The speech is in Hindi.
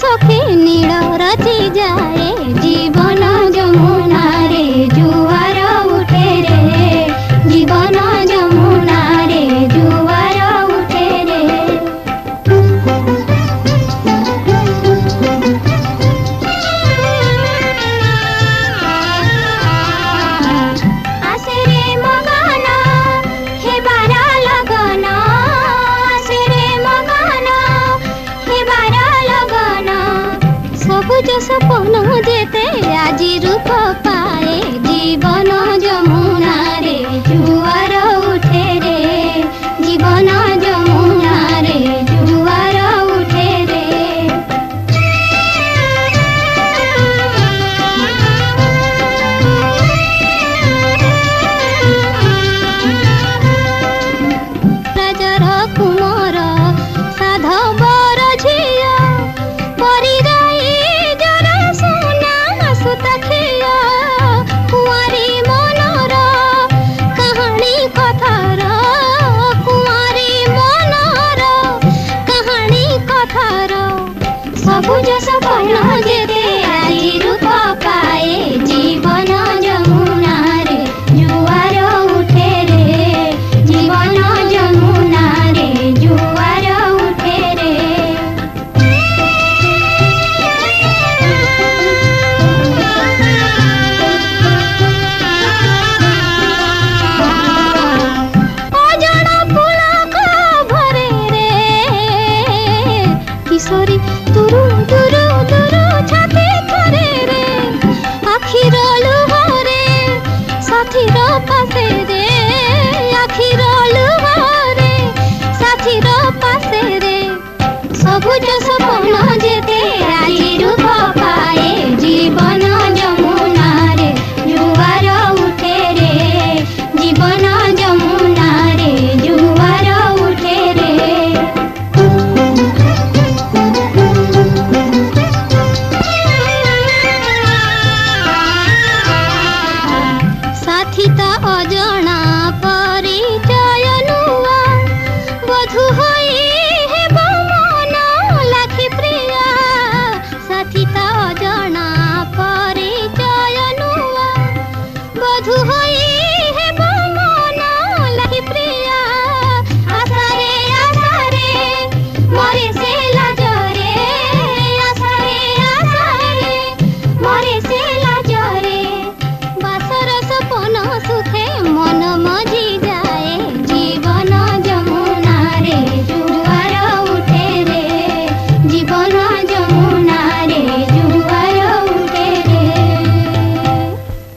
it's okay nita बाबू जैसा पढ़ना दे दे। ना जेते